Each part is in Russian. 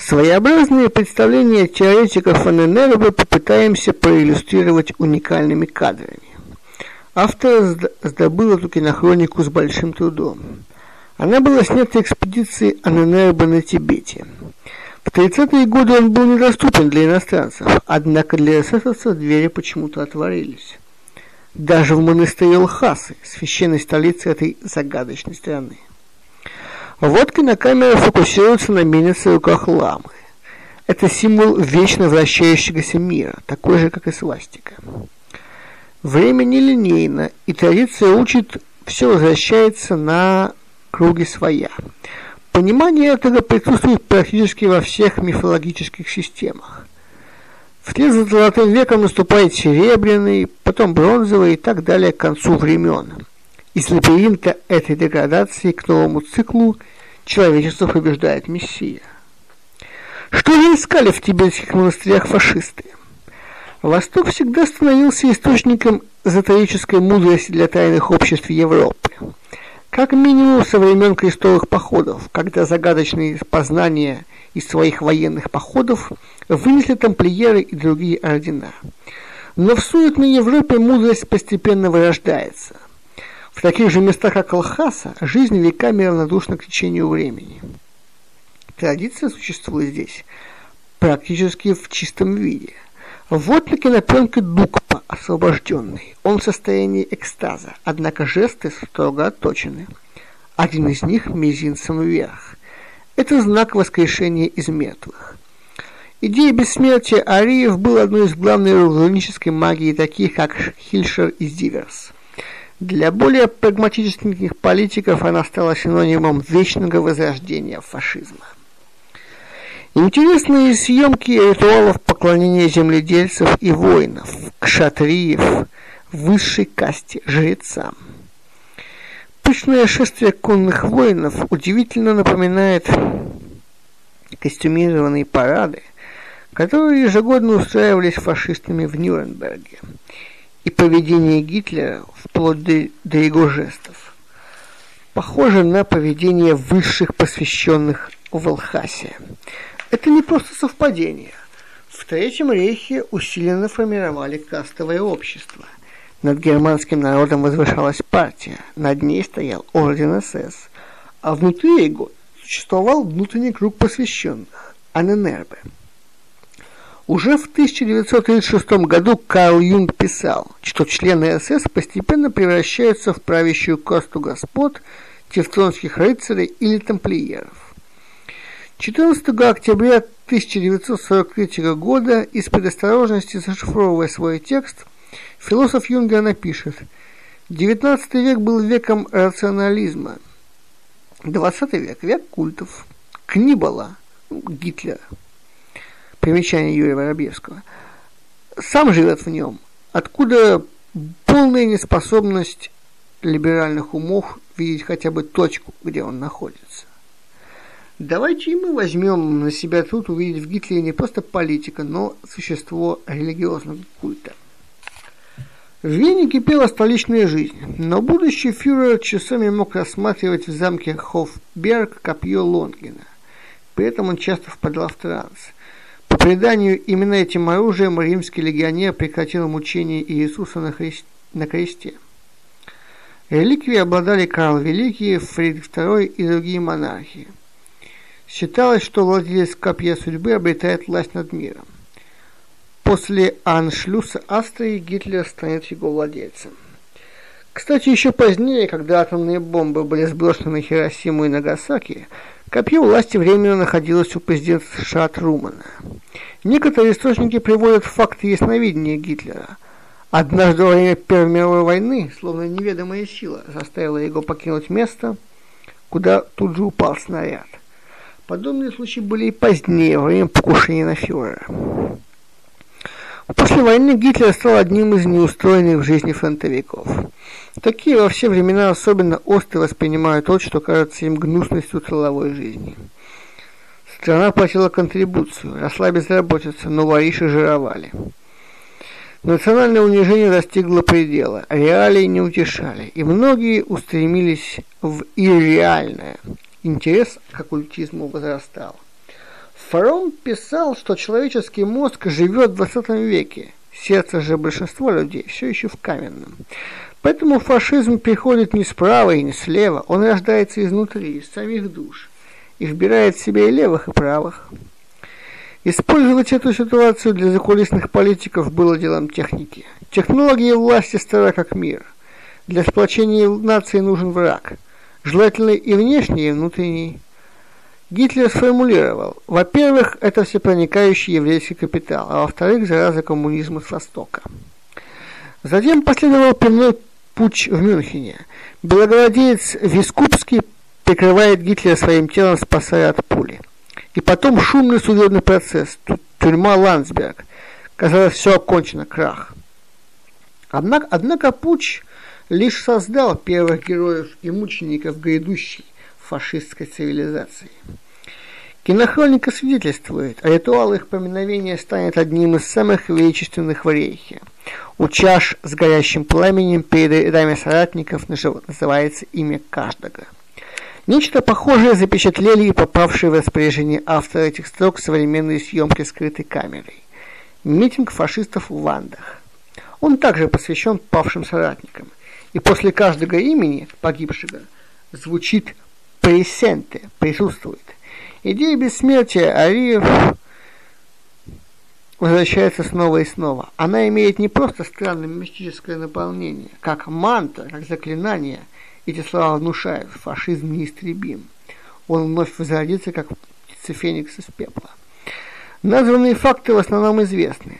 Своеобразные представления теоретиков ННРБ попытаемся проиллюстрировать уникальными кадрами. Автор сдобыл эту кинохронику с большим трудом. Она была снята экспедицией ННРБ на Тибете. В 30-е годы он был недоступен для иностранцев, однако для эсэсовцев двери почему-то отворились. Даже в монастыре Лхасы, священной столице этой загадочной страны. Вот кинокамера фокусируется на мельнице в руках ламы. Это символ вечно вращающегося мира, такой же, как и свастика. Время нелинейно, и традиция учит, все возвращается на круги своя. Понимание этого присутствует практически во всех мифологических системах. Вслед за золотым веком наступает серебряный, потом бронзовый и так далее к концу времен. Из лабиринта этой деградации к новому циклу человечество побеждает Мессия. Что же искали в тибетских монастырях фашисты? Восток всегда становился источником эзотерической мудрости для тайных обществ Европы. Как минимум со времен крестовых походов, когда загадочные познания из своих военных походов вынесли тамплиеры и другие ордена. Но в суетной Европе мудрость постепенно вырождается. В таких же местах, как Алхаса, жизнь веками равнодушна к течению времени. Традиция существует здесь практически в чистом виде. Вот на кинопленке Дукпа, освобожденный. Он в состоянии экстаза, однако жесты строго отточены. Один из них мизинцем вверх. Это знак воскрешения из мертвых. Идея бессмертия ариев была одной из главной рунической магии таких, как Хильшер и Зиверс. Для более прагматических политиков она стала синонимом вечного возрождения фашизма. Интересные съемки ритуалов поклонения земледельцев и воинов, кшатриев, высшей касте, жрецам. Пышное шествие конных воинов удивительно напоминает костюмированные парады, которые ежегодно устраивались фашистами в Нюрнберге, и поведение Гитлера вплоть до, до его жестов. Похоже на поведение высших посвященных в Алхасе. Это не просто совпадение. В Третьем рейхе усиленно формировали кастовое общество. Над германским народом возвышалась партия, над ней стоял орден СС, а внутри его существовал внутренний круг посвященных – Аненербе. Уже в 1936 году Карл Юнг писал, что члены СС постепенно превращаются в правящую касту господ, тевтонских рыцарей или тамплиеров. 14 октября 1943 года из предосторожности зашифровывая свой текст, философ Юнга напишет «XIX век был веком рационализма, XX век – век культов, Книбала, Гитлера, примечание Юрия Воробьевского, сам живет в нем, откуда полная неспособность либеральных умов видеть хотя бы точку, где он находится. Давайте и мы возьмем на себя труд увидеть в Гитлере не просто политика, но существо религиозного культа. В Вене кипела столичная жизнь, но будущий фюрер часами мог рассматривать в замке Хофберг копье Лонгина. При этом он часто впадал в транс – преданию, именно этим оружием римский легионер прекратил мучение Иисуса на, христ... на кресте. Реликвии обладали Карл Великий, Фридрих II и другие монархи. Считалось, что владелец копья судьбы обретает власть над миром. После аншлюса Австрии Гитлер станет его владельцем. Кстати, еще позднее, когда атомные бомбы были сброшены на Хиросиму и Нагасаки, Копье власти временно находилось у президента США Трумана. Некоторые источники приводят факты ясновидения Гитлера. Однажды во время Первой мировой войны, словно неведомая сила, заставила его покинуть место, куда тут же упал снаряд. Подобные случаи были и позднее, во время покушения на фюрера. После войны Гитлер стал одним из неустроенных в жизни фронтовиков. Такие во все времена особенно остро воспринимают то, что кажется им гнусностью целовой жизни. Страна платила контрибуцию, росла безработица, но вориши жировали. Национальное унижение достигло предела, реалии не утешали, и многие устремились в ирреальное. Интерес к оккультизму возрастал. Фарон писал, что человеческий мозг живет в 20 веке, сердце же большинства людей все еще в каменном. Поэтому фашизм приходит не справа и не слева, он рождается изнутри, из самих душ, и вбирает в себя и левых, и правых. Использовать эту ситуацию для закулисных политиков было делом техники. Технологии власти стара как мир. Для сплочения нации нужен враг, желательно и внешний, и внутренний. Гитлер сформулировал, во-первых, это всепроникающий еврейский капитал, а во-вторых, зараза коммунизма с Востока. Затем последовал путь в Мюнхене. Белогвардеец Вискупский прикрывает Гитлера своим телом, спасая от пули. И потом шумный судебный процесс, тюрьма Ландсберг. Казалось, все окончено, крах. Однако, однако Пуч лишь создал первых героев и мучеников грядущей фашистской цивилизации. Кинохроника свидетельствует, а ритуал их поминовения станет одним из самых величественных в рейхе. У чаш с горящим пламенем перед рядами соратников называется имя каждого. Нечто похожее запечатлели и попавшие в распоряжение автора этих строк современные съемки скрытой камерой. Митинг фашистов в Вандах. Он также посвящен павшим соратникам. И после каждого имени погибшего звучит «пресенте» – присутствует. Идея бессмертия Ариев возвращается снова и снова. Она имеет не просто странное мистическое наполнение, как мантра, как заклинание. Эти слова внушают, фашизм неистребим. Он вновь возродится, как птица Феникс из пепла. Названные факты в основном известны.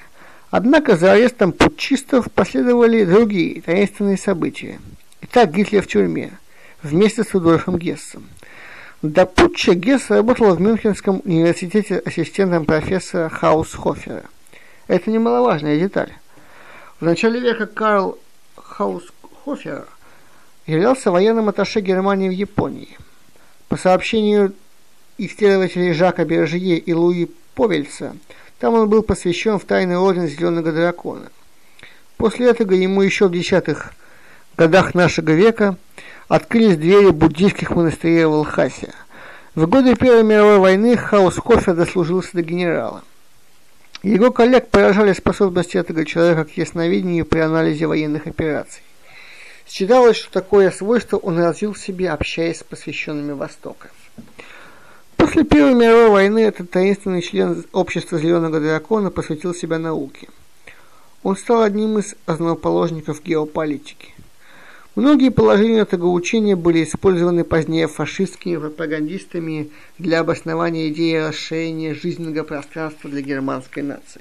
Однако за арестом путчистов последовали другие таинственные события. Итак, Гитлер в тюрьме вместе с Рудольфом Гессом. До путча Гесс работал в Мюнхенском университете ассистентом профессора Хаусхофера. Это немаловажная деталь. В начале века Карл Хаусхофер являлся военным атташе Германии в Японии. По сообщению исследователей Жака Бержье и Луи Повельца – там он был посвящен в тайный орден Зеленого Дракона. После этого ему еще в десятых годах нашего века открылись двери буддийских монастырей в Алхасе. В годы Первой мировой войны Хаус Хофер дослужился до генерала. Его коллег поражали способности этого человека к ясновидению при анализе военных операций. Считалось, что такое свойство он развил в себе, общаясь с посвященными Востока. После Первой мировой войны этот таинственный член общества Зеленого Дракона посвятил себя науке. Он стал одним из основоположников геополитики. Многие положения этого учения были использованы позднее фашистскими пропагандистами для обоснования идеи расширения жизненного пространства для германской нации.